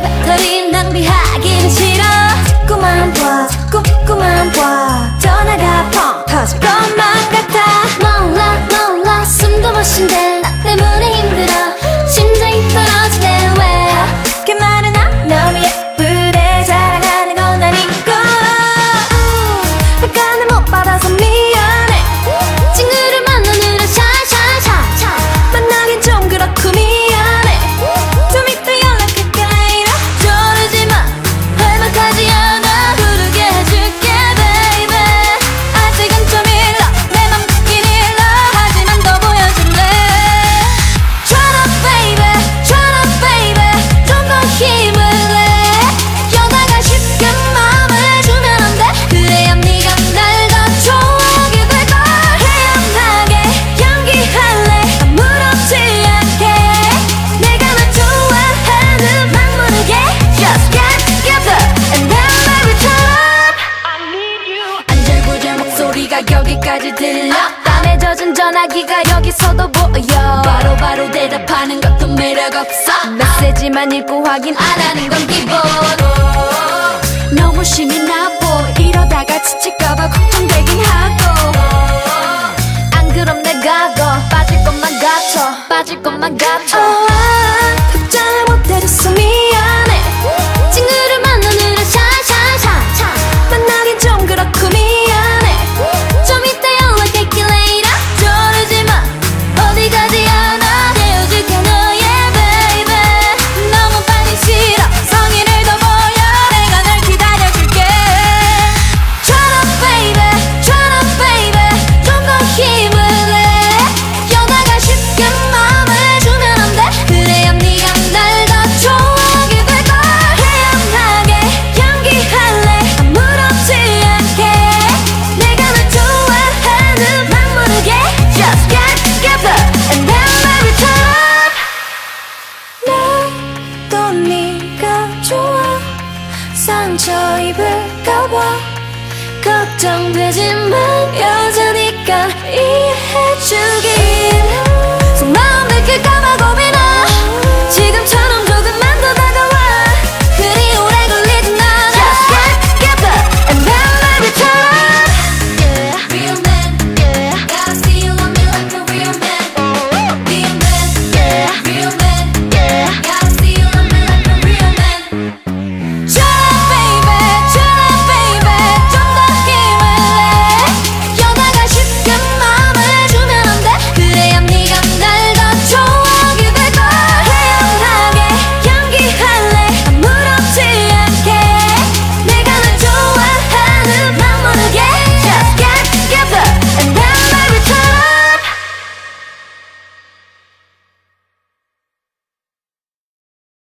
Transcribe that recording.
배터리 낭비하기는 싫어. 자꾸만 봐 자꾸 자꾸만 봐. 귀까지 들려. 땀에 젖은 전화기가 여기서도 보여. 바로바로 바로 대답하는 것도 매력 없어. 메시지만 읽고 확인 안 하는 건 기본 너무 심이 나고 이러다가 지칠까봐 걱정되긴 하고. 안 그럼 내가 더 빠질 것만 같아. 빠질 것만 같아. oh, 상처 입을까봐 걱정되지만 여전히